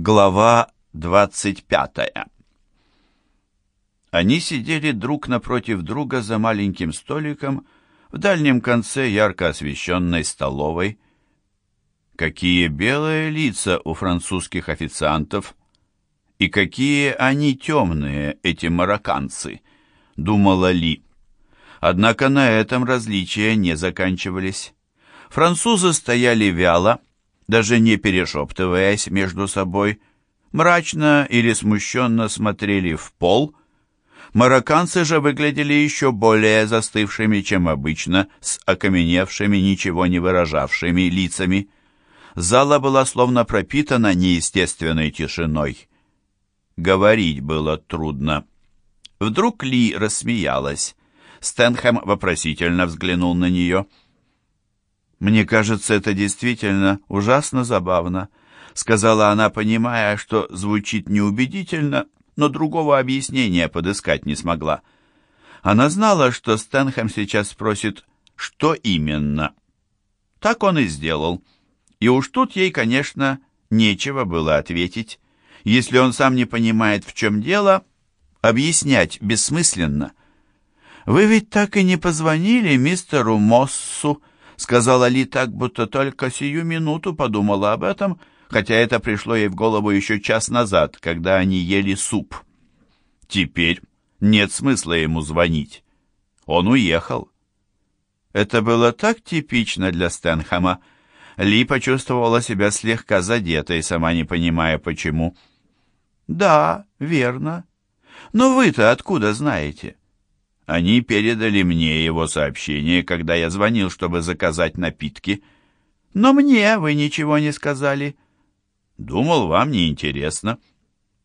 Глава двадцать пятая Они сидели друг напротив друга за маленьким столиком в дальнем конце ярко освещенной столовой. Какие белые лица у французских официантов, и какие они темные, эти марокканцы, думала Ли. Однако на этом различия не заканчивались. Французы стояли вяло, даже не перешептываясь между собой, мрачно или смущенно смотрели в пол. Марокканцы же выглядели еще более застывшими, чем обычно, с окаменевшими, ничего не выражавшими лицами. Зала была словно пропитана неестественной тишиной. Говорить было трудно. Вдруг Ли рассмеялась. Стэнхэм вопросительно взглянул на нее — «Мне кажется, это действительно ужасно забавно», — сказала она, понимая, что звучит неубедительно, но другого объяснения подыскать не смогла. Она знала, что Стэнхэм сейчас спросит, что именно. Так он и сделал. И уж тут ей, конечно, нечего было ответить. Если он сам не понимает, в чем дело, объяснять бессмысленно. «Вы ведь так и не позвонили мистеру Моссу?» Сказала Ли так, будто только сию минуту подумала об этом, хотя это пришло ей в голову еще час назад, когда они ели суп. Теперь нет смысла ему звонить. Он уехал. Это было так типично для Стэнхэма. Ли почувствовала себя слегка задетой, сама не понимая, почему. «Да, верно. Но вы-то откуда знаете?» Они передали мне его сообщение, когда я звонил, чтобы заказать напитки. Но мне вы ничего не сказали. Думал, вам не интересно.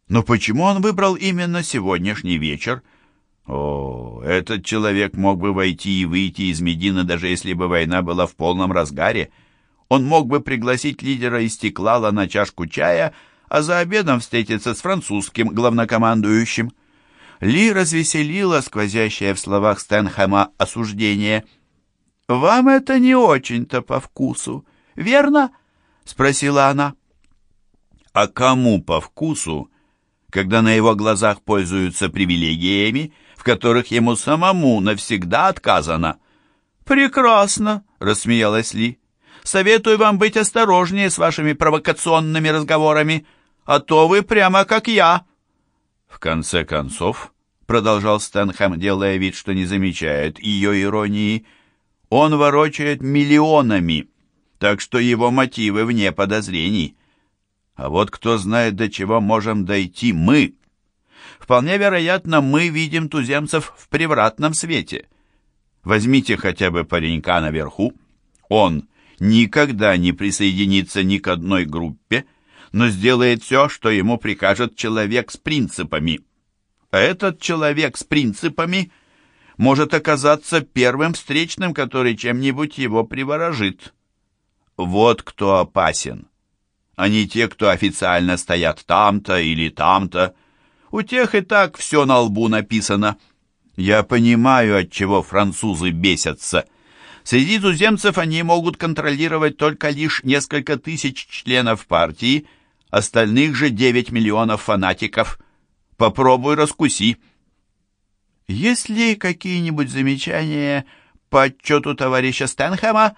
Но почему он выбрал именно сегодняшний вечер? О, этот человек мог бы войти и выйти из Медины, даже если бы война была в полном разгаре. Он мог бы пригласить лидера Истеклала на чашку чая, а за обедом встретиться с французским главнокомандующим. Ли развеселила сквозящее в словах Стэнхэма осуждение. «Вам это не очень-то по вкусу, верно?» — спросила она. «А кому по вкусу, когда на его глазах пользуются привилегиями, в которых ему самому навсегда отказано?» «Прекрасно!» — рассмеялась Ли. «Советую вам быть осторожнее с вашими провокационными разговорами, а то вы прямо как я». В конце концов, продолжал Стэнхэм, делая вид, что не замечает ее иронии, он ворочает миллионами, так что его мотивы вне подозрений. А вот кто знает, до чего можем дойти мы. Вполне вероятно, мы видим туземцев в превратном свете. Возьмите хотя бы паренька наверху. Он никогда не присоединится ни к одной группе, но сделает все, что ему прикажет человек с принципами. А этот человек с принципами может оказаться первым встречным, который чем-нибудь его приворожит. Вот кто опасен, а не те, кто официально стоят там-то или там-то. У тех и так все на лбу написано. Я понимаю, от чего французы бесятся. Среди туземцев они могут контролировать только лишь несколько тысяч членов партии, остальных же 9 миллионов фанатиков – Попробуй раскуси. Есть ли какие-нибудь замечания по отчету товарища Стэнхэма?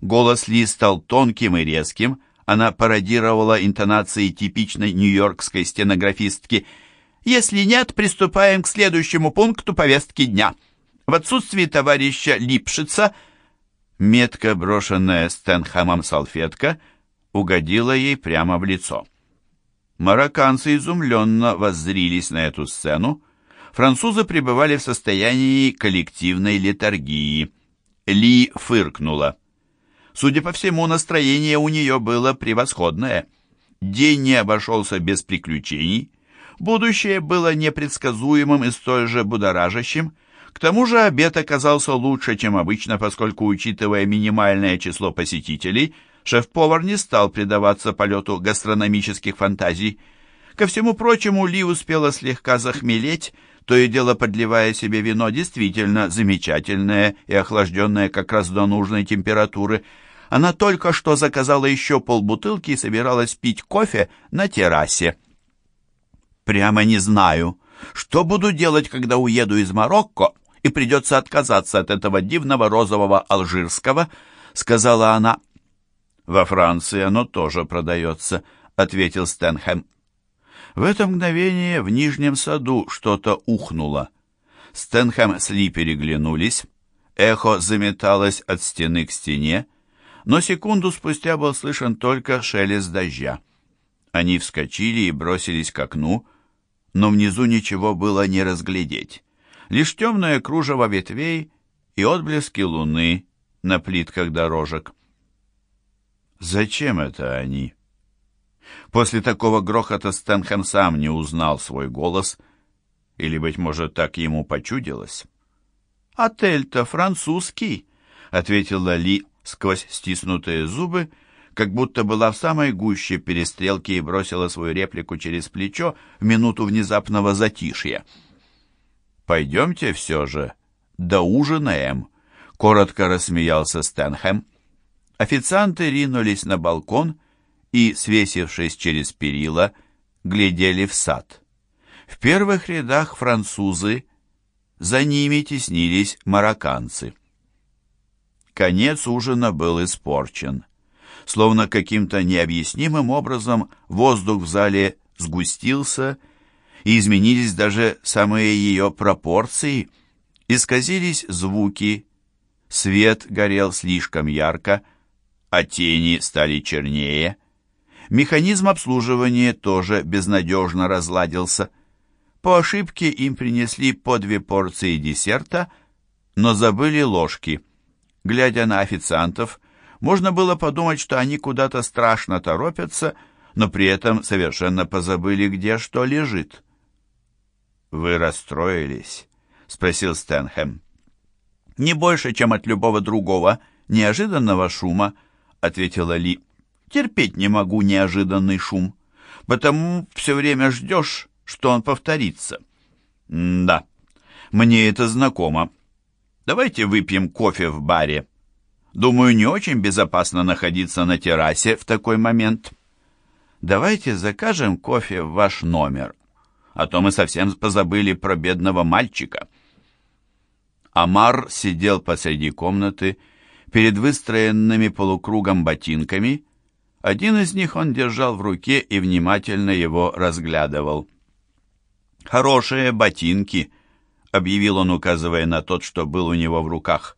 Голос Ли стал тонким и резким. Она пародировала интонации типичной нью-йоркской стенографистки. Если нет, приступаем к следующему пункту повестки дня. В отсутствии товарища Липшица метко брошенная Стэнхэмом салфетка угодила ей прямо в лицо. Марокканцы изумленно воззрились на эту сцену. Французы пребывали в состоянии коллективной летаргии. Ли фыркнула. Судя по всему, настроение у нее было превосходное. День не обошелся без приключений. Будущее было непредсказуемым и столь же будоражащим. К тому же обед оказался лучше, чем обычно, поскольку, учитывая минимальное число посетителей – Шеф-повар не стал предаваться полету гастрономических фантазий. Ко всему прочему, Ли успела слегка захмелеть, то и дело подливая себе вино действительно замечательное и охлажденное как раз до нужной температуры. Она только что заказала еще полбутылки и собиралась пить кофе на террасе. Прямо не знаю, что буду делать, когда уеду из Марокко и придется отказаться от этого дивного розового алжирского, сказала она. Во Франции оно тоже продается, ответил Стэнхэм. В это мгновение в нижнем саду что-то ухнуло. Стэнхэм с Ли переглянулись. Эхо заметалось от стены к стене, но секунду спустя был слышен только шелест дождя. Они вскочили и бросились к окну, но внизу ничего было не разглядеть. Лишь темное кружево ветвей и отблески луны на плитках дорожек. Зачем это они? После такого грохота Стэнхэм сам не узнал свой голос, или, быть может, так ему почудилось. «Отель-то французский», — ответила Ли сквозь стиснутые зубы, как будто была в самой гуще перестрелки и бросила свою реплику через плечо в минуту внезапного затишья. «Пойдемте все же, доужинаем», — коротко рассмеялся Стэнхэм. Официанты ринулись на балкон и, свесившись через перила, глядели в сад. В первых рядах французы, за ними теснились марокканцы. Конец ужина был испорчен. Словно каким-то необъяснимым образом воздух в зале сгустился, и изменились даже самые ее пропорции. Исказились звуки, свет горел слишком ярко, а тени стали чернее. Механизм обслуживания тоже безнадежно разладился. По ошибке им принесли по две порции десерта, но забыли ложки. Глядя на официантов, можно было подумать, что они куда-то страшно торопятся, но при этом совершенно позабыли, где что лежит. «Вы расстроились?» — спросил Стэнхэм. «Не больше, чем от любого другого неожиданного шума», — ответила Ли. «Терпеть не могу неожиданный шум, потому все время ждешь, что он повторится». «Да, мне это знакомо. Давайте выпьем кофе в баре. Думаю, не очень безопасно находиться на террасе в такой момент. Давайте закажем кофе в ваш номер, а то мы совсем позабыли про бедного мальчика». Амар сидел посреди комнаты перед выстроенными полукругом ботинками. Один из них он держал в руке и внимательно его разглядывал. «Хорошие ботинки», — объявил он, указывая на тот, что был у него в руках.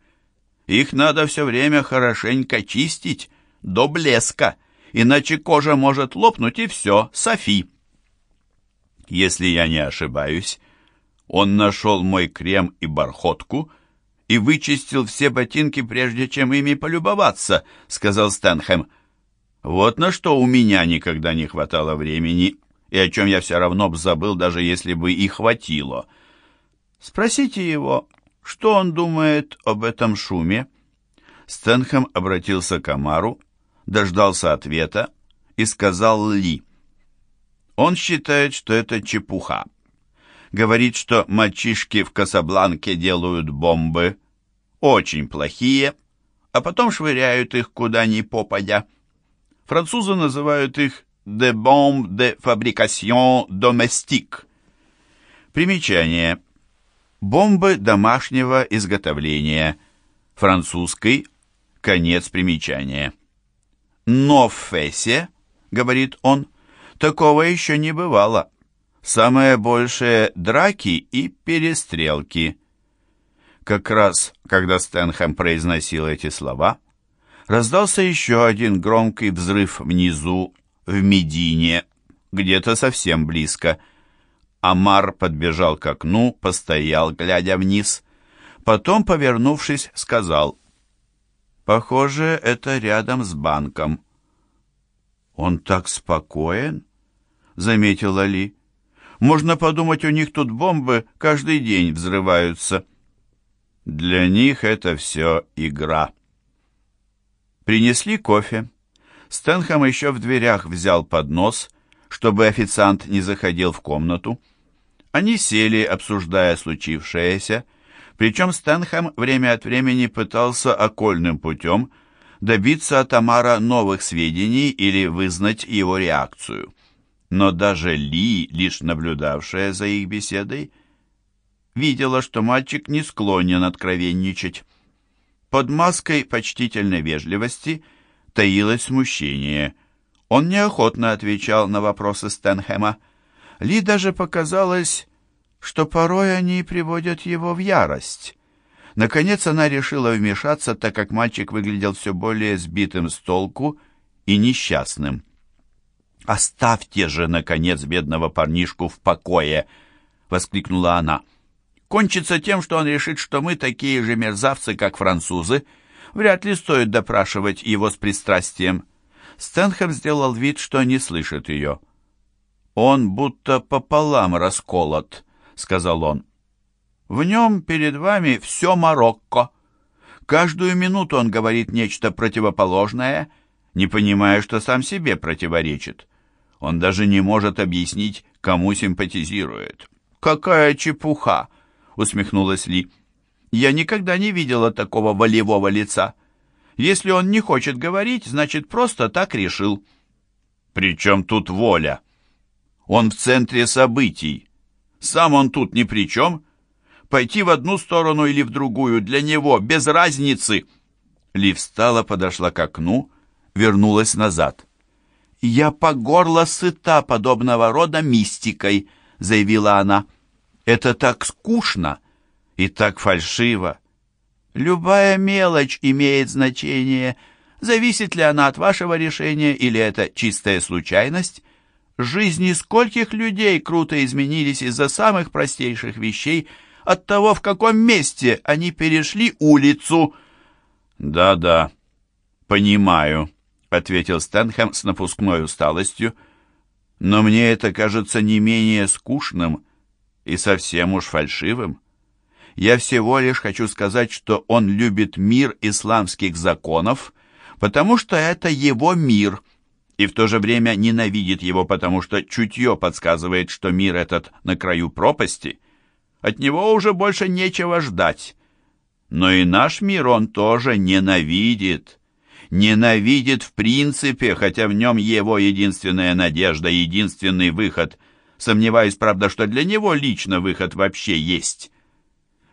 «Их надо все время хорошенько чистить, до блеска, иначе кожа может лопнуть, и все, Софи». Если я не ошибаюсь, он нашел мой крем и бархотку и вычистил все ботинки, прежде чем ими полюбоваться, сказал Стэнхэм. Вот на что у меня никогда не хватало времени, и о чем я все равно б забыл, даже если бы и хватило. Спросите его, что он думает об этом шуме?» Стэнхэм обратился к Амару, дождался ответа и сказал Ли. «Он считает, что это чепуха. Говорит, что мальчишки в Касабланке делают бомбы, очень плохие, а потом швыряют их куда ни попадя. Французы называют их «de bombes de fabrication domestique». Примечание – Бомбы домашнего изготовления. Французский. Конец примечания. Но в Фессе, говорит он, такого еще не бывало. Самое большее драки и перестрелки. Как раз, когда Стэнхэм произносил эти слова, раздался еще один громкий взрыв внизу, в Медине, где-то совсем близко – Амар подбежал к окну, постоял, глядя вниз. Потом, повернувшись, сказал, «Похоже, это рядом с банком». «Он так спокоен?» — заметила Ли. «Можно подумать, у них тут бомбы каждый день взрываются». «Для них это все игра». Принесли кофе. Стэнхэм еще в дверях взял поднос, чтобы официант не заходил в комнату. Они сели, обсуждая случившееся, причем Стэнхэм время от времени пытался окольным путем добиться от Амара новых сведений или вызнать его реакцию. Но даже Ли, лишь наблюдавшая за их беседой, видела, что мальчик не склонен откровенничать. Под маской почтительной вежливости таилось смущение. Он неохотно отвечал на вопросы Стэнхэма. Ли даже показалось, что порой они приводят его в ярость. Наконец она решила вмешаться, так как мальчик выглядел все более сбитым с толку и несчастным. «Оставьте же, наконец, бедного парнишку в покое!» — воскликнула она. «Кончится тем, что он решит, что мы такие же мерзавцы, как французы. Вряд ли стоит допрашивать его с пристрастием». Стэнхэм сделал вид, что не слышит ее. «Он будто пополам расколот», — сказал он. В нем перед вами все Марокко. Каждую минуту он говорит нечто противоположное, не понимая, что сам себе противоречит. Он даже не может объяснить, кому симпатизирует. «Какая чепуха!» — усмехнулась Ли. «Я никогда не видела такого волевого лица. Если он не хочет говорить, значит, просто так решил». «При чем тут воля? Он в центре событий. Сам он тут ни при чем» Пойти в одну сторону или в другую, для него без разницы. Ли встала, подошла к окну, вернулась назад. «Я по горло сыта подобного рода мистикой», — заявила она. «Это так скучно и так фальшиво. Любая мелочь имеет значение. Зависит ли она от вашего решения или это чистая случайность? Жизни скольких людей круто изменились из-за самых простейших вещей — от того, в каком месте они перешли улицу». «Да-да, понимаю», — ответил Стэнхэм с напускной усталостью. «Но мне это кажется не менее скучным и совсем уж фальшивым. Я всего лишь хочу сказать, что он любит мир исламских законов, потому что это его мир» и в то же время ненавидит его, потому что чутье подсказывает, что мир этот на краю пропасти — от него уже больше нечего ждать. Но и наш мир он тоже ненавидит. Ненавидит в принципе, хотя в нем его единственная надежда, единственный выход. Сомневаюсь, правда, что для него лично выход вообще есть.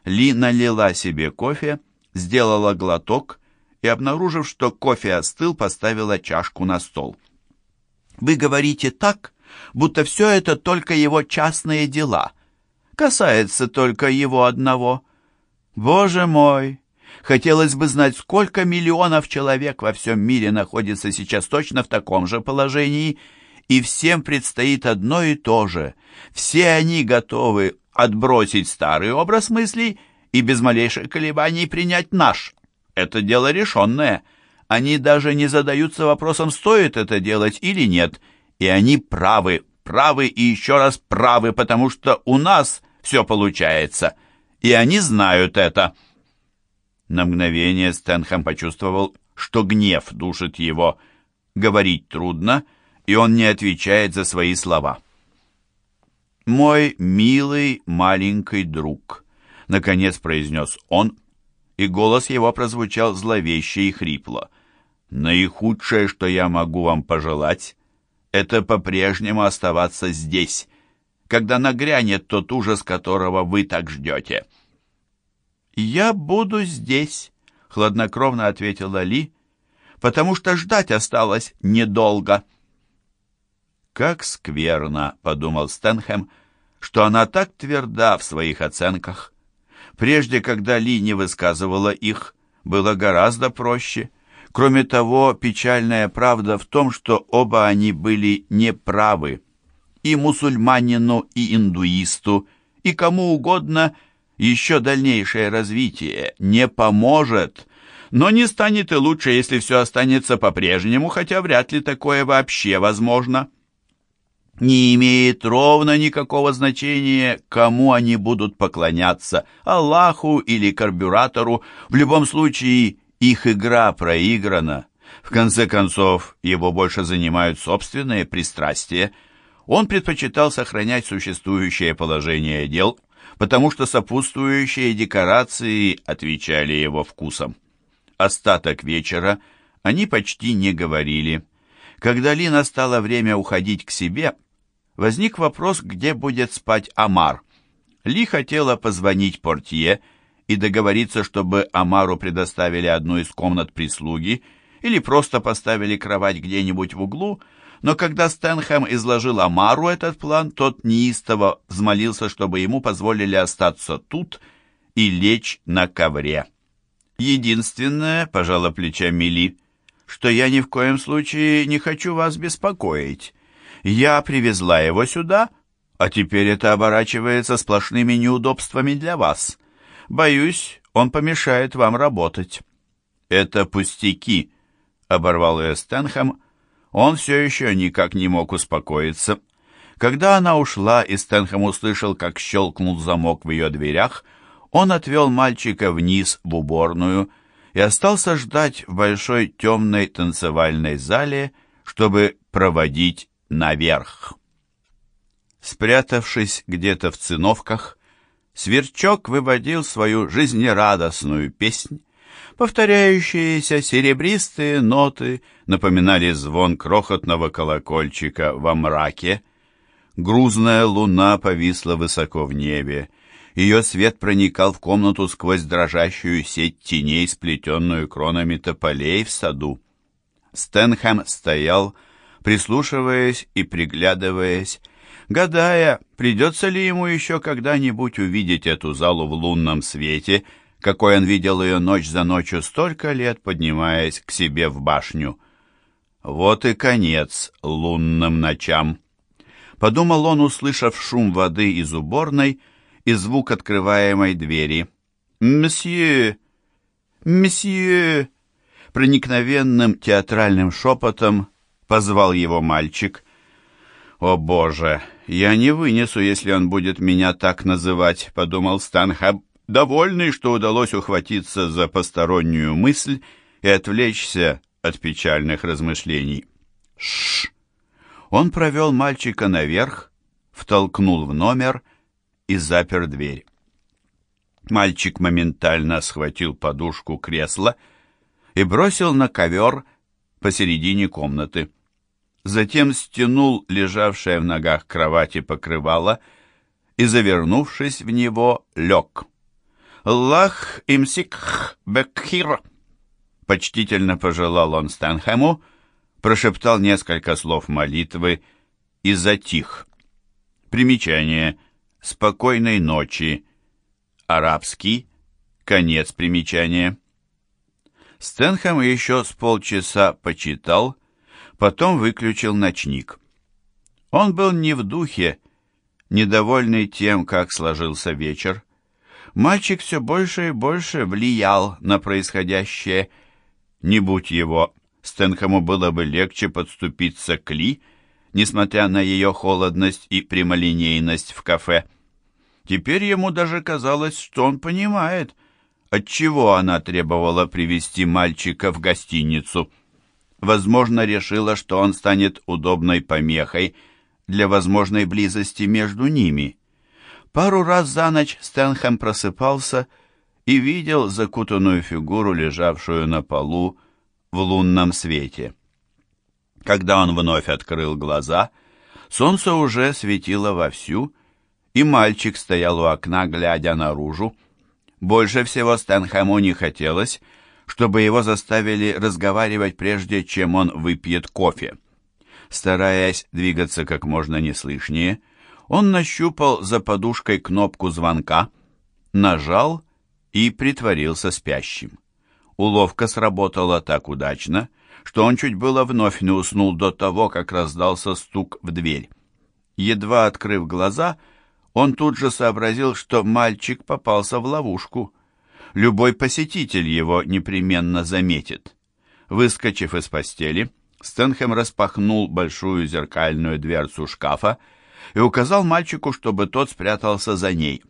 Ли налила себе кофе, сделала глоток и, обнаружив, что кофе остыл, поставила чашку на стол. «Вы говорите так, будто все это только его частные дела», касается только его одного. Боже мой! Хотелось бы знать, сколько миллионов человек во всем мире находится сейчас точно в таком же положении, и всем предстоит одно и то же. Все они готовы отбросить старый образ мыслей и без малейших колебаний принять наш. Это дело решенное. Они даже не задаются вопросом, стоит это делать или нет, и они правы, правы и еще раз правы, потому что у нас все получается, и они знают это». На мгновение Стэнхэм почувствовал, что гнев душит его. Говорить трудно, и он не отвечает за свои слова. «Мой милый маленький друг», — наконец произнес он, и голос его прозвучал зловеще и хрипло. «Наихудшее, что я могу вам пожелать, это по-прежнему оставаться здесь, когда нагрянет тот ужас, которого вы так ждете. «Я буду здесь», — хладнокровно ответила Ли, «потому что ждать осталось недолго». «Как скверно», — подумал Стэнхэм, «что она так тверда в своих оценках. Прежде, когда Ли не высказывала их, было гораздо проще». Кроме того, печальная правда в том, что оба они были неправы и мусульманину, и индуисту, и кому угодно еще дальнейшее развитие не поможет, но не станет и лучше, если все останется по-прежнему, хотя вряд ли такое вообще возможно. Не имеет ровно никакого значения, кому они будут поклоняться, Аллаху или карбюратору, в любом случае их игра проиграна. В конце концов, его больше занимают собственные пристрастия – он предпочитал сохранять существующее положение дел, потому что сопутствующие декорации отвечали его вкусам. Остаток вечера они почти не говорили. Когда Ли настало время уходить к себе, возник вопрос, где будет спать Амар. Ли хотела позвонить портье и договориться, чтобы Амару предоставили одну из комнат прислуги или просто поставили кровать где-нибудь в углу, но когда Стэнхэм изложил Амару этот план, тот неистово взмолился, чтобы ему позволили остаться тут и лечь на ковре. «Единственное, — пожала плечами Ли, — что я ни в коем случае не хочу вас беспокоить. Я привезла его сюда, а теперь это оборачивается сплошными неудобствами для вас. Боюсь, он помешает вам работать». «Это пустяки», — оборвал ее Стэнхэм, — он все еще никак не мог успокоиться. Когда она ушла, и Стэнхэм услышал, как щелкнул замок в ее дверях, он отвел мальчика вниз в уборную и остался ждать в большой темной танцевальной зале, чтобы проводить наверх. Спрятавшись где-то в циновках, Сверчок выводил свою жизнерадостную песнь, Повторяющиеся серебристые ноты напоминали звон крохотного колокольчика во мраке. Грузная луна повисла высоко в небе. Ее свет проникал в комнату сквозь дрожащую сеть теней, сплетенную кронами тополей в саду. Стэнхэм стоял, прислушиваясь и приглядываясь, гадая, придется ли ему еще когда-нибудь увидеть эту залу в лунном свете — какой он видел ее ночь за ночью столько лет, поднимаясь к себе в башню. Вот и конец лунным ночам. Подумал он, услышав шум воды из уборной и звук открываемой двери. «Мсье! Мсье!» Проникновенным театральным шепотом позвал его мальчик. «О, Боже! Я не вынесу, если он будет меня так называть», — подумал Станхаб довольный, что удалось ухватиться за постороннюю мысль и отвлечься от печальных размышлений. Шш! Он провел мальчика наверх, втолкнул в номер и запер дверь. Мальчик моментально схватил подушку кресла и бросил на ковер посередине комнаты. Затем стянул лежавшее в ногах кровати покрывало и, завернувшись в него, лег. «Лах имсикх бекхир!» Почтительно пожелал он Стэнхэму, прошептал несколько слов молитвы и затих. Примечание. «Спокойной ночи». Арабский. Конец примечания. Стэнхэм еще с полчаса почитал, потом выключил ночник. Он был не в духе, недовольный тем, как сложился вечер. Мальчик все больше и больше влиял на происходящее. Не будь его, Стэнхэму было бы легче подступиться к Ли, несмотря на ее холодность и прямолинейность в кафе. Теперь ему даже казалось, что он понимает, отчего она требовала привести мальчика в гостиницу. Возможно, решила, что он станет удобной помехой для возможной близости между ними. Пару раз за ночь Стэнхэм просыпался и видел закутанную фигуру, лежавшую на полу в лунном свете. Когда он вновь открыл глаза, солнце уже светило вовсю, и мальчик стоял у окна, глядя наружу. Больше всего Стэнхэму не хотелось, чтобы его заставили разговаривать прежде, чем он выпьет кофе. Стараясь двигаться как можно неслышнее, он нащупал за подушкой кнопку звонка, нажал и притворился спящим. Уловка сработала так удачно, что он чуть было вновь не уснул до того, как раздался стук в дверь. Едва открыв глаза, он тут же сообразил, что мальчик попался в ловушку. Любой посетитель его непременно заметит. Выскочив из постели, Стэнхэм распахнул большую зеркальную дверцу шкафа и указал мальчику, чтобы тот спрятался за ней.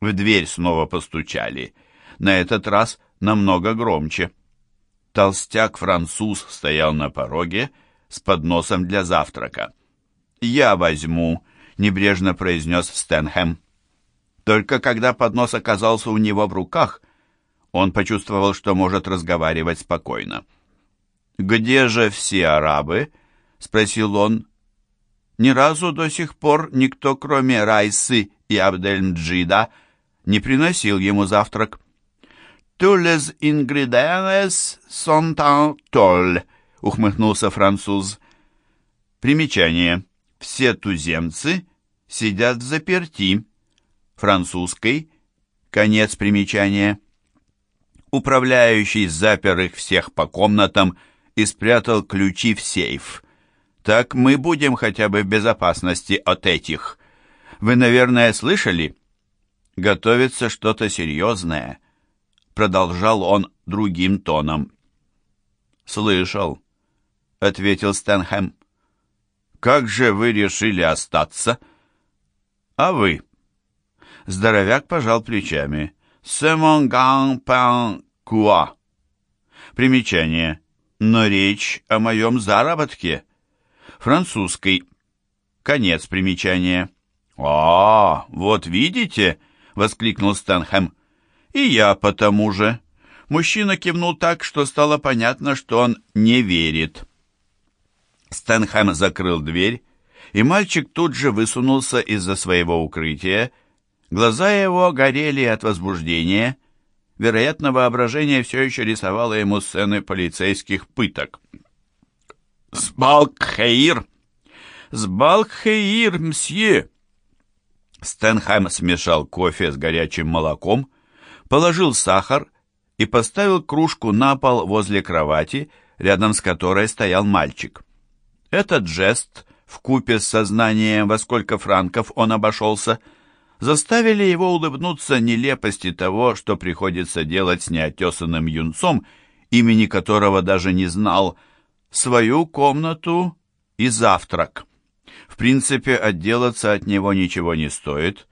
В дверь снова постучали, на этот раз намного громче. Толстяк-француз стоял на пороге с подносом для завтрака. «Я возьму», — небрежно произнес Стэнхэм. Только когда поднос оказался у него в руках, он почувствовал, что может разговаривать спокойно. «Где же все арабы?» — спросил он. Ни разу до сих пор никто, кроме Райсы и Абдельмджида, не приносил ему завтрак. «Tous les ingrédients sont en tôle», — ухмыхнулся француз. Примечание. Все туземцы сидят в заперти. Французской. Конец примечания. Управляющий запер их всех по комнатам и спрятал ключи в сейф. Так мы будем хотя бы в безопасности от этих. Вы, наверное, слышали? Готовится что-то серьезное. Продолжал он другим тоном. Слышал, ответил Стэнхэм. Как же вы решили остаться? А вы? Здоровяк пожал плечами. «Семонган пан куа». Примечание. Но речь о моем заработке. Французский. Конец примечания. «А, вот видите!» — воскликнул Стэнхэм. «И я потому же». Мужчина кивнул так, что стало понятно, что он не верит. Стэнхэм закрыл дверь, и мальчик тут же высунулся из-за своего укрытия. Глаза его горели от возбуждения. Вероятно, воображение все еще рисовало ему сцены полицейских пыток. «Сбалкхеир! Сбалкхеир, мсье!» Стэнхэм смешал кофе с горячим молоком, положил сахар и поставил кружку на пол возле кровати, рядом с которой стоял мальчик. Этот жест, вкупе с сознанием, во сколько франков он обошелся, заставили его улыбнуться нелепости того, что приходится делать с неотесанным юнцом, имени которого даже не знал, свою комнату и завтрак. В принципе, отделаться от него ничего не стоит,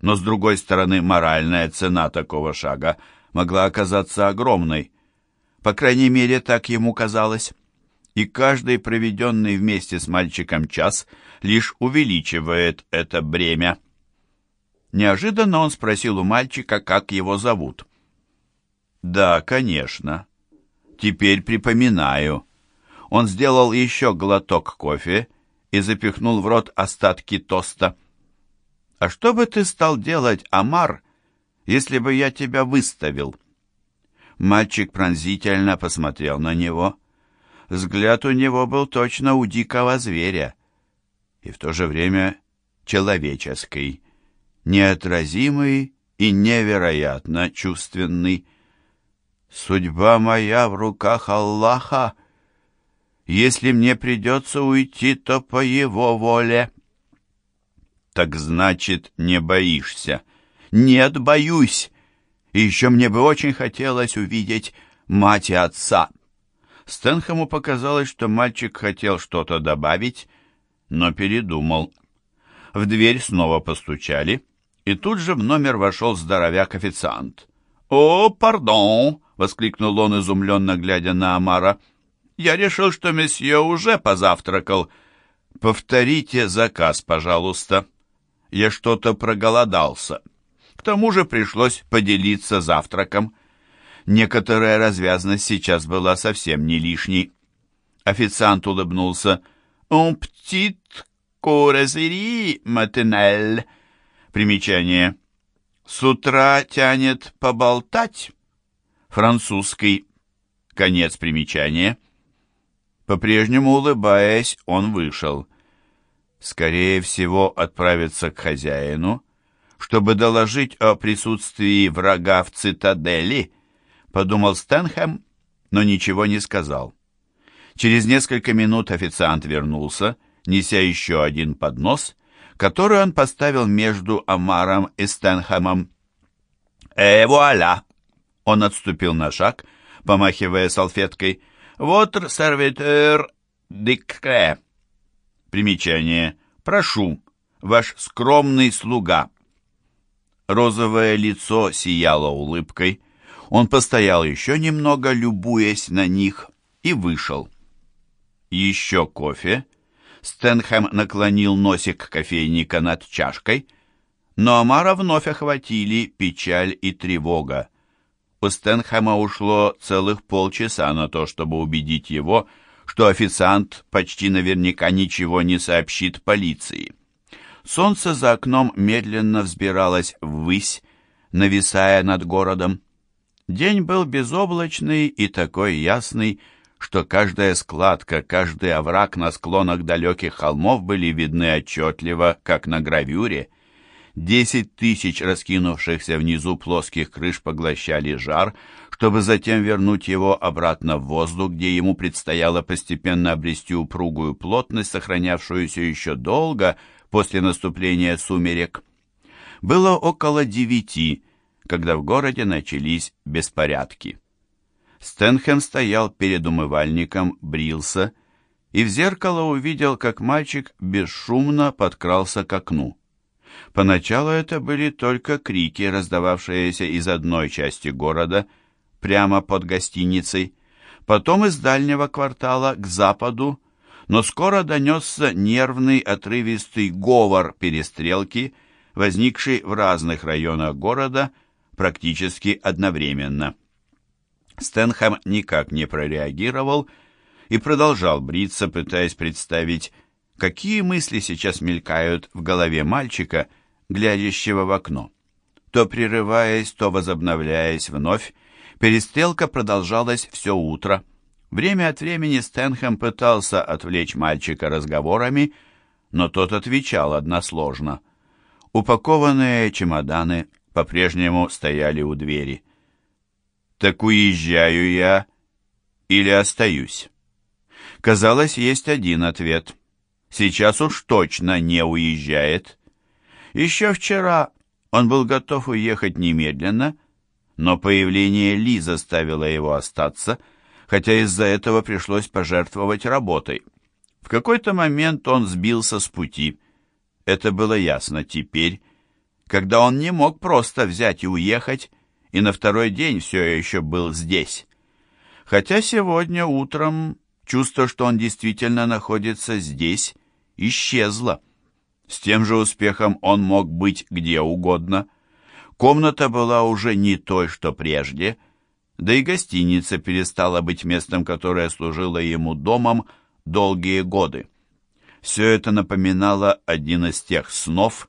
но, с другой стороны, моральная цена такого шага могла оказаться огромной. По крайней мере, так ему казалось и каждый проведенный вместе с мальчиком час лишь увеличивает это бремя. Неожиданно он спросил у мальчика, как его зовут. «Да, конечно. Теперь припоминаю». Он сделал еще глоток кофе и запихнул в рот остатки тоста. «А что бы ты стал делать, Амар, если бы я тебя выставил?» Мальчик пронзительно посмотрел на него Взгляд у него был точно у дикого зверя и в то же время человеческий, неотразимый и невероятно чувственный. «Судьба моя в руках Аллаха. Если мне придется уйти, то по его воле». «Так значит, не боишься?» «Нет, боюсь. И еще мне бы очень хотелось увидеть мать и отца». Стэнхэму показалось, что мальчик хотел что-то добавить, но передумал. В дверь снова постучали, и тут же в номер вошел здоровяк-официант. «О, пардон!» — воскликнул он, изумленно глядя на Амара. «Я решил, что месье уже позавтракал. Повторите заказ, пожалуйста. Я что-то проголодался. К тому же пришлось поделиться завтраком». Некоторая развязность сейчас была совсем не лишней. Официант улыбнулся. «Un petit causerie matinelle». Примечание. «С утра тянет поболтать». Французский. Конец примечания. По-прежнему улыбаясь, он вышел. Скорее всего, отправиться к хозяину, чтобы доложить о присутствии врага в цитадели — подумал Стэнхэм, но ничего не сказал. Через несколько минут официант вернулся, неся еще один поднос, который он поставил между Амаром и Стэнхэмом. «Э, вуаля!» Он отступил на шаг, помахивая салфеткой. «Вотр сервитер дикре». Примечание. «Прошу, ваш скромный слуга». Розовое лицо сияло улыбкой, он постоял еще немного, любуясь на них, и вышел. Еще кофе. Стэнхэм наклонил носик кофейника над чашкой, но Амара вновь охватили печаль и тревога. У Стэнхэма ушло целых полчаса на то, чтобы убедить его, что официант почти наверняка ничего не сообщит полиции. Солнце за окном медленно взбиралось ввысь, нависая над городом. День был безоблачный и такой ясный, что каждая складка, каждый овраг на склонах далеких холмов были видны отчетливо, как на гравюре. Десять тысяч раскинувшихся внизу плоских крыш поглощали жар, чтобы затем вернуть его обратно в воздух, где ему предстояло постепенно обрести упругую плотность, сохранявшуюся еще долго после наступления сумерек. Было около девяти, когда в городе начались беспорядки. Стэнхэм стоял перед умывальником, брился и в зеркало увидел, как мальчик бесшумно подкрался к окну. Поначалу это были только крики, раздававшиеся из одной части города, прямо под гостиницей, потом из дальнего квартала к западу, но скоро донесся нервный отрывистый говор перестрелки, возникший в разных районах города практически одновременно. Стэнхэм никак не прореагировал и продолжал бриться, пытаясь представить, какие мысли сейчас мелькают в голове мальчика, глядящего в окно. То прерываясь, то возобновляясь вновь, перестрелка продолжалась все утро. Время от времени Стэнхэм пытался отвлечь мальчика разговорами, но тот отвечал односложно. Упакованные чемоданы по-прежнему стояли у двери. «Так уезжаю я или остаюсь?» Казалось, есть один ответ — сейчас уж точно не уезжает. Еще вчера он был готов уехать немедленно, но появление Ли заставило его остаться, хотя из-за этого пришлось пожертвовать работой. В какой-то момент он сбился с пути. Это было ясно теперь, когда он не мог просто взять и уехать, и на второй день все еще был здесь. Хотя сегодня утром чувство, что он действительно находится здесь, исчезла. С тем же успехом он мог быть где угодно. Комната была уже не той, что прежде, да и гостиница перестала быть местом, которое служило ему домом долгие годы. Все это напоминало один из тех снов,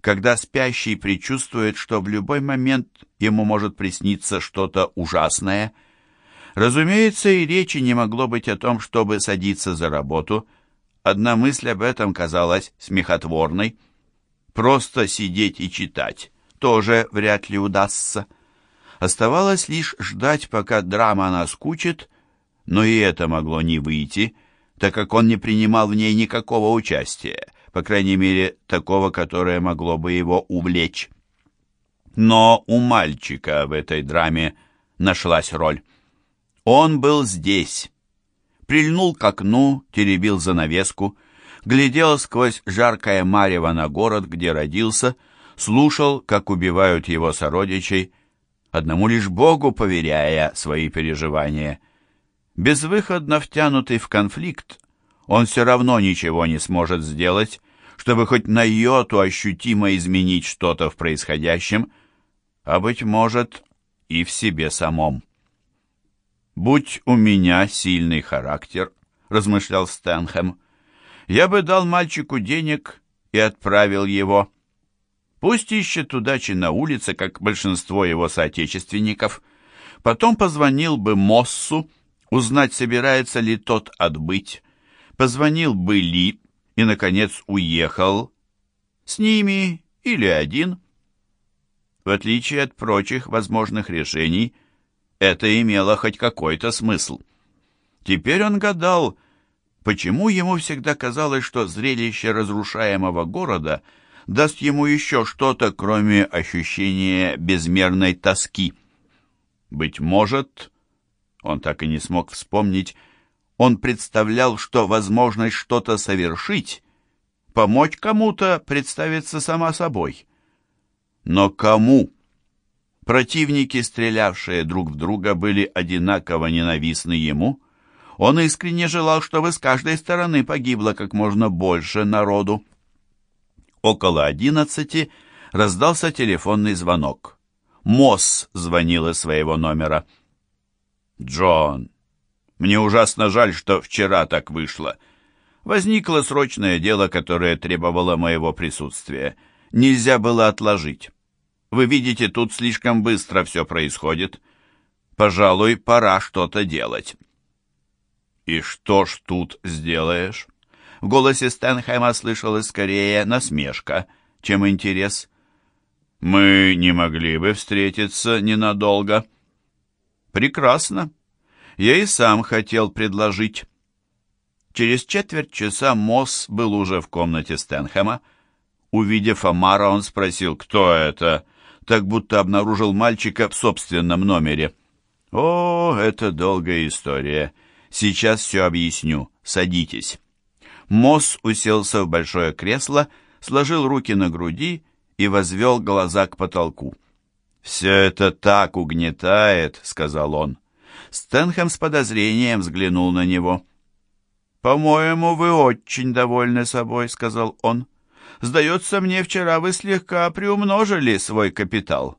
когда спящий предчувствует, что в любой момент ему может присниться что-то ужасное. Разумеется, и речи не могло быть о том, чтобы садиться за работу – Одна мысль об этом казалась смехотворной. Просто сидеть и читать тоже вряд ли удастся. Оставалось лишь ждать, пока драма наскучит, но и это могло не выйти, так как он не принимал в ней никакого участия, по крайней мере, такого, которое могло бы его увлечь. Но у мальчика в этой драме нашлась роль. Он был здесь, прильнул к окну, теребил занавеску, глядел сквозь жаркое марево на город, где родился, слушал, как убивают его сородичей, одному лишь Богу поверяя свои переживания. Безвыходно втянутый в конфликт, он все равно ничего не сможет сделать, чтобы хоть на йоту ощутимо изменить что-то в происходящем, а, быть может, и в себе самом. «Будь у меня сильный характер», — размышлял Стэнхэм, — «я бы дал мальчику денег и отправил его. Пусть ищет удачи на улице, как большинство его соотечественников. Потом позвонил бы Моссу, узнать, собирается ли тот отбыть. Позвонил бы Ли и, наконец, уехал. С ними или один». В отличие от прочих возможных решений, это имело хоть какой-то смысл. Теперь он гадал, почему ему всегда казалось, что зрелище разрушаемого города даст ему еще что-то, кроме ощущения безмерной тоски. Быть может, он так и не смог вспомнить, он представлял, что возможность что-то совершить, помочь кому-то представится сама собой. Но кому? Противники, стрелявшие друг в друга, были одинаково ненавистны ему. Он искренне желал, чтобы с каждой стороны погибло как можно больше народу. Около одиннадцати раздался телефонный звонок. Мосс звонил из своего номера. «Джон, мне ужасно жаль, что вчера так вышло. Возникло срочное дело, которое требовало моего присутствия. Нельзя было отложить. Вы видите, тут слишком быстро все происходит. Пожалуй, пора что-то делать». «И что ж тут сделаешь?» В голосе Стэнхэма слышалась скорее насмешка, чем интерес. «Мы не могли бы встретиться ненадолго». «Прекрасно. Я и сам хотел предложить». Через четверть часа Мосс был уже в комнате Стэнхэма. Увидев Амара, он спросил, кто это, так будто обнаружил мальчика в собственном номере. «О, это долгая история. Сейчас все объясню. Садитесь». Мосс уселся в большое кресло, сложил руки на груди и возвел глаза к потолку. «Все это так угнетает», — сказал он. Стэнхэм с подозрением взглянул на него. «По-моему, вы очень довольны собой», — сказал он. «Сдается мне, вчера вы слегка приумножили свой капитал».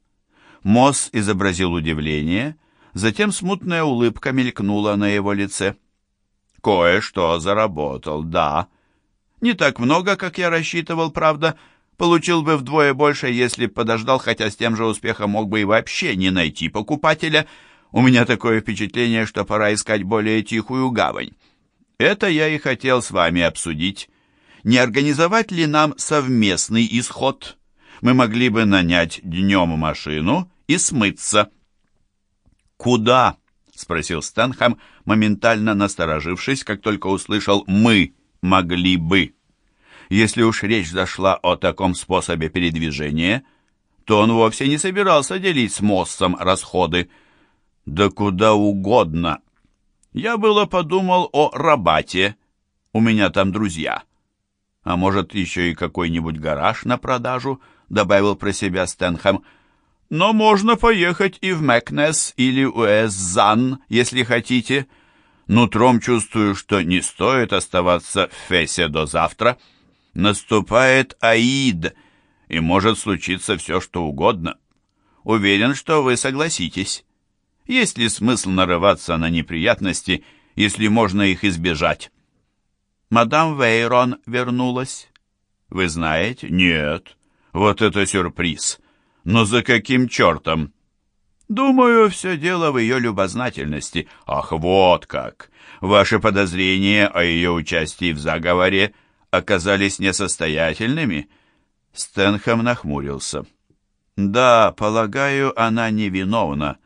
Мосс изобразил удивление, затем смутная улыбка мелькнула на его лице. «Кое-что заработал, да. Не так много, как я рассчитывал, правда. Получил бы вдвое больше, если подождал, хотя с тем же успехом мог бы и вообще не найти покупателя. У меня такое впечатление, что пора искать более тихую гавань. Это я и хотел с вами обсудить. Не организовать ли нам совместный исход? Мы могли бы нанять днем машину и смыться». «Куда?» — спросил Стэнхэм, моментально насторожившись, как только услышал «мы могли бы». Если уж речь зашла о таком способе передвижения, то он вовсе не собирался делить с Моссом расходы. Да куда угодно. Я было подумал о Рабате. У меня там друзья. А может, еще и какой-нибудь гараж на продажу, добавил про себя Стэнхэм. Но можно поехать и в Мэкнес или Уэззан, если хотите. Нутром чувствую, что не стоит оставаться в Фесе до завтра. Наступает Аид, и может случиться все, что угодно. Уверен, что вы согласитесь. Есть ли смысл нарываться на неприятности, если можно их избежать? Мадам Вейрон вернулась. Вы знаете? Нет. Вот это сюрприз. Но за каким чертом? Думаю, все дело в ее любознательности. Ах, вот как! Ваши подозрения о ее участии в заговоре оказались несостоятельными? Стэнхэм нахмурился. Да, полагаю, она невиновна.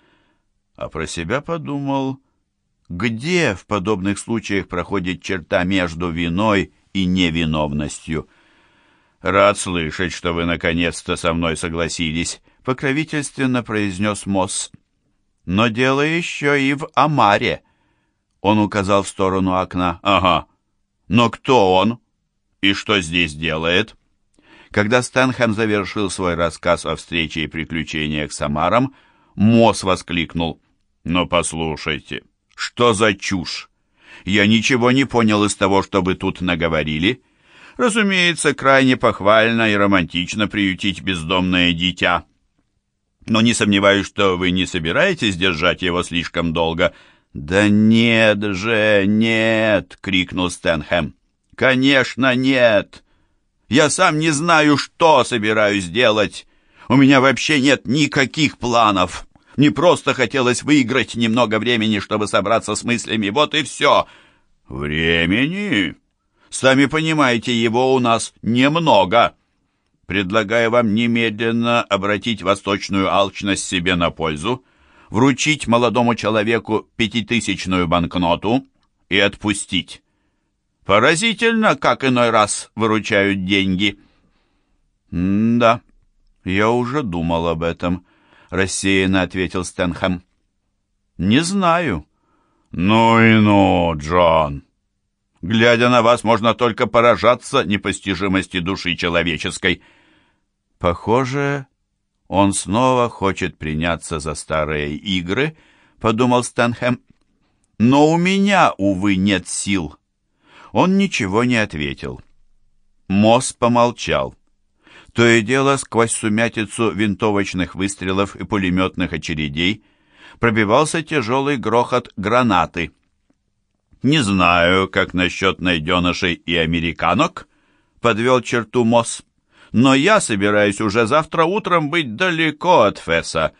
А про себя подумал, где в подобных случаях проходит черта между виной и невиновностью? «Рад слышать, что вы наконец-то со мной согласились», — покровительственно произнес Мосс. «Но дело еще и в Амаре», — он указал в сторону окна. «Ага. Но кто он? И что здесь делает?» Когда Стэнхэм завершил свой рассказ о встрече и приключениях с Амаром, Мосс воскликнул. «Но послушайте, что за чушь? Я ничего не понял из того, что вы тут наговорили». Разумеется, крайне похвально и романтично приютить бездомное дитя. Но не сомневаюсь, что вы не собираетесь держать его слишком долго. «Да нет же, нет!» — крикнул Стэнхэм. «Конечно, нет! Я сам не знаю, что собираюсь делать. У меня вообще нет никаких планов. Мне просто хотелось выиграть немного времени, чтобы собраться с мыслями. Вот и все!» «Времени?» Сами понимаете, его у нас немного. Предлагаю вам немедленно обратить восточную алчность себе на пользу, вручить молодому человеку пятитысячную банкноту и отпустить. Поразительно, как иной раз выручают деньги. «Да, я уже думал об этом», — рассеянно ответил Стэнхэм. «Не знаю». «Ну и ну, Джон!» Глядя на вас, можно только поражаться непостижимости души человеческой. Похоже, он снова хочет приняться за старые игры, подумал Стэнхэм. Но у меня, увы, нет сил. Он ничего не ответил. Мосс помолчал. То и дело сквозь сумятицу винтовочных выстрелов и пулеметных очередей пробивался тяжелый грохот гранаты. «Не знаю, как насчет найденышей и американок», — подвел черту Мосс, «но я собираюсь уже завтра утром быть далеко от Фесса».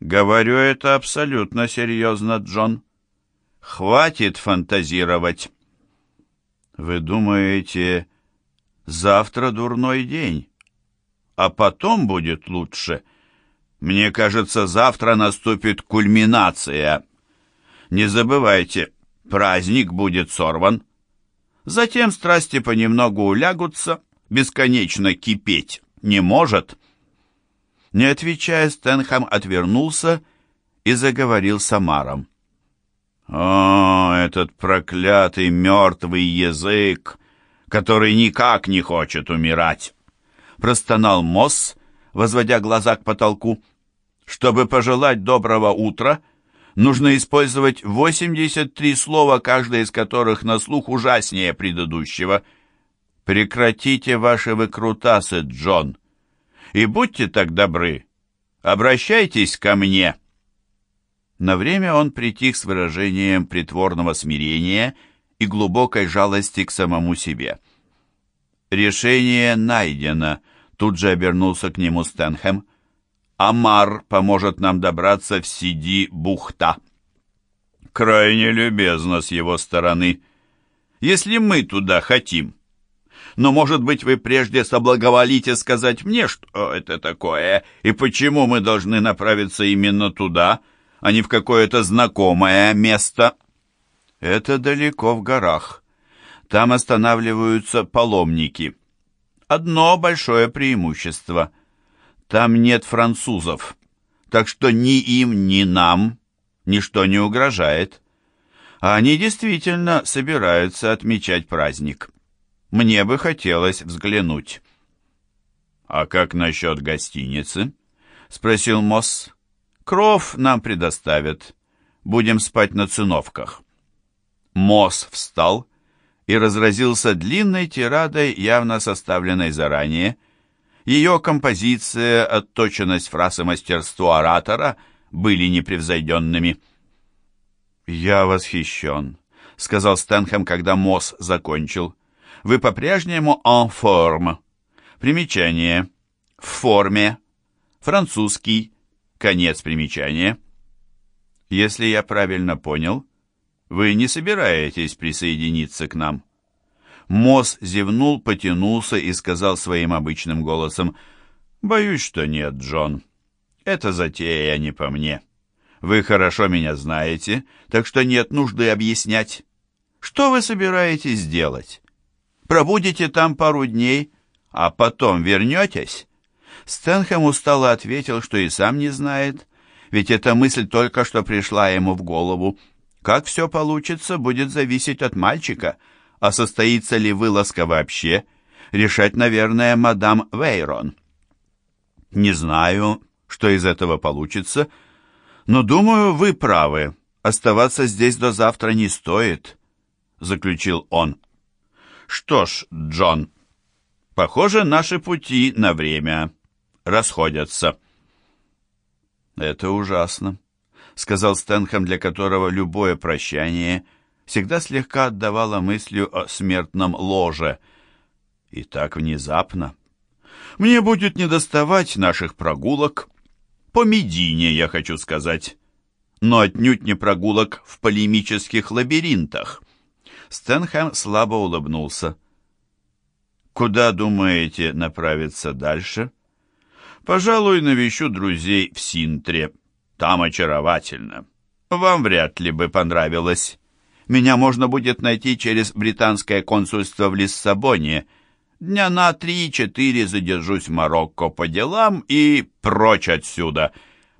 «Говорю это абсолютно серьезно, Джон. Хватит фантазировать». «Вы думаете, завтра дурной день, а потом будет лучше?» «Мне кажется, завтра наступит кульминация. Не забывайте, праздник будет сорван. Затем страсти понемногу улягутся, бесконечно кипеть не может». Не отвечая, Стэнхэм отвернулся и заговорил с Амаром. «О, этот проклятый мертвый язык, который никак не хочет умирать!» Простонал Мосс, возводя глаза к потолку. «Чтобы пожелать доброго утра, нужно использовать 83 слова, каждое из которых на слух ужаснее предыдущего. Прекратите ваши выкрутасы, Джон, и будьте так добры, обращайтесь ко мне». На время он притих с выражением притворного смирения и глубокой жалости к самому себе. «Решение найдено», — тут же обернулся к нему Стэнхэм. «Амар поможет нам добраться в Сиди-Бухта». «Крайне любезно с его стороны, если мы туда хотим. Но, может быть, вы прежде соблаговолите сказать мне, что это такое, и почему мы должны направиться именно туда?» а не в какое-то знакомое место. Это далеко в горах. Там останавливаются паломники. Одно большое преимущество. Там нет французов, так что ни им, ни нам ничто не угрожает. А они действительно собираются отмечать праздник. Мне бы хотелось взглянуть. «А как насчет гостиницы?» — спросил Мосс. Кров нам предоставят. Будем спать на циновках». Мосс встал и разразился длинной тирадой, явно составленной заранее. Ее композиция, отточенность фраз и мастерство оратора были непревзойденными. «Я восхищен», — сказал Стэнхэм, когда Мосс закончил. «Вы по-прежнему en forme». Примечание. В форме. Французский. Конец примечания. Если я правильно понял, вы не собираетесь присоединиться к нам. Мосс зевнул, потянулся и сказал своим обычным голосом, «Боюсь, что нет, Джон. Это затея не по мне. Вы хорошо меня знаете, так что нет нужды объяснять. Что вы собираетесь делать? Пробудете там пару дней, а потом вернетесь?» Стэнхэм устало ответил, что и сам не знает, ведь эта мысль только что пришла ему в голову. Как все получится, будет зависеть от мальчика, а состоится ли вылазка вообще, решать, наверное, мадам Вейрон. Не знаю, что из этого получится, но, думаю, вы правы. Оставаться здесь до завтра не стоит, заключил он. Что ж, Джон, похоже, наши пути на время расходятся. «Это ужасно», — сказал Стэнхэм, для которого любое прощание всегда слегка отдавало мыслью о смертном ложе. И так внезапно. «Мне будет недоставать наших прогулок. По Медине, я хочу сказать. Но отнюдь не прогулок в полемических лабиринтах». Стэнхэм слабо улыбнулся. «Куда думаете направиться дальше?» Пожалуй, навещу друзей в Синтре. Там очаровательно. Вам вряд ли бы понравилось. Меня можно будет найти через британское консульство в Лиссабоне. Дня на три-четыре задержусь в Марокко по делам и прочь отсюда.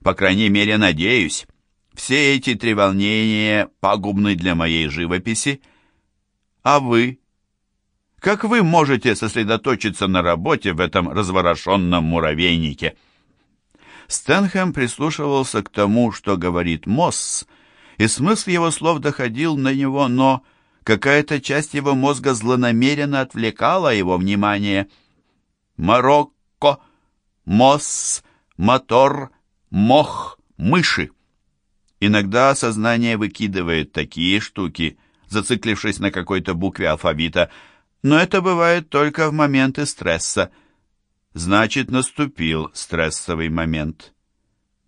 По крайней мере, надеюсь. Все эти треволнения пагубны для моей живописи. А вы? Как вы можете сосредоточиться на работе в этом разворошенном муравейнике? Стэнхэм прислушивался к тому, что говорит Мосс, и смысл его слов доходил на него, но какая-то часть его мозга злонамеренно отвлекала его внимание. Марокко мосс, мотор, мох, мыши. Иногда сознание выкидывает такие штуки, зациклившись на какой-то букве алфавита, но это бывает только в моменты стресса. Значит, наступил стрессовый момент.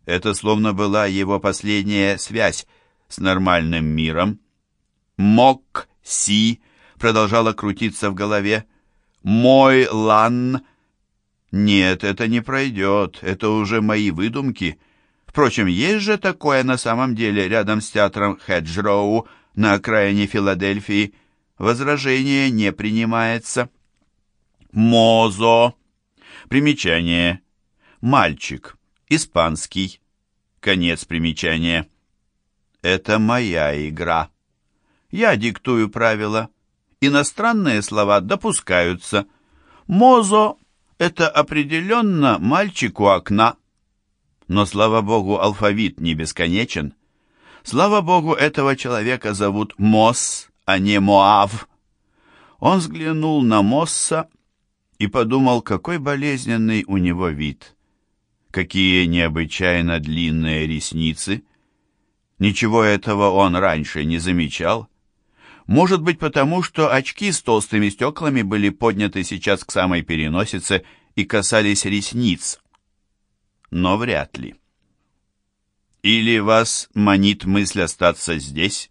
Это словно была его последняя связь с нормальным миром. Мок, си продолжала крутиться в голове. Мой лан... Нет, это не пройдет, это уже мои выдумки. Впрочем, есть же такое на самом деле рядом с театром Хеджроу на окраине Филадельфии. Возражение не принимается. Мозо. Примечание. Мальчик. Испанский. Конец примечания. Это моя игра. Я диктую правила. Иностранные слова допускаются. Мозо — это определенно мальчик у окна. Но, слава богу, алфавит не бесконечен. Слава богу, этого человека зовут Мосс, а не Моав. Он взглянул на Мосса и подумал, какой болезненный у него вид. Какие необычайно длинные ресницы. Ничего этого он раньше не замечал. Может быть, потому что очки с толстыми стеклами были подняты сейчас к самой переносице и касались ресниц. Но вряд ли. Или вас манит мысль остаться здесь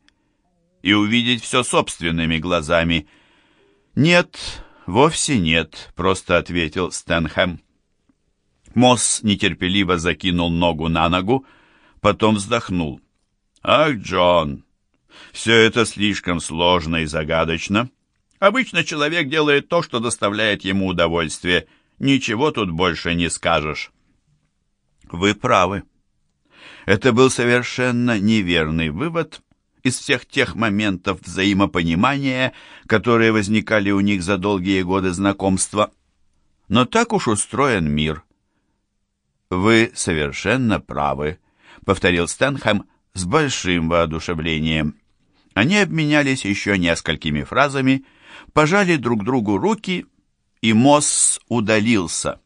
и увидеть все собственными глазами? Нет, вовсе нет, просто ответил Стэнхэм. Мосс нетерпеливо закинул ногу на ногу, потом вздохнул. «Ах, Джон, все это слишком сложно и загадочно. Обычно человек делает то, что доставляет ему удовольствие. Ничего тут больше не скажешь». «Вы правы», это был совершенно неверный вывод из всех тех моментов взаимопонимания, которые возникали у них за долгие годы знакомства. Но так уж устроен мир. «Вы совершенно правы», — повторил Стэнхэм с большим воодушевлением. Они обменялись еще несколькими фразами, пожали друг другу руки, и Мосс удалился.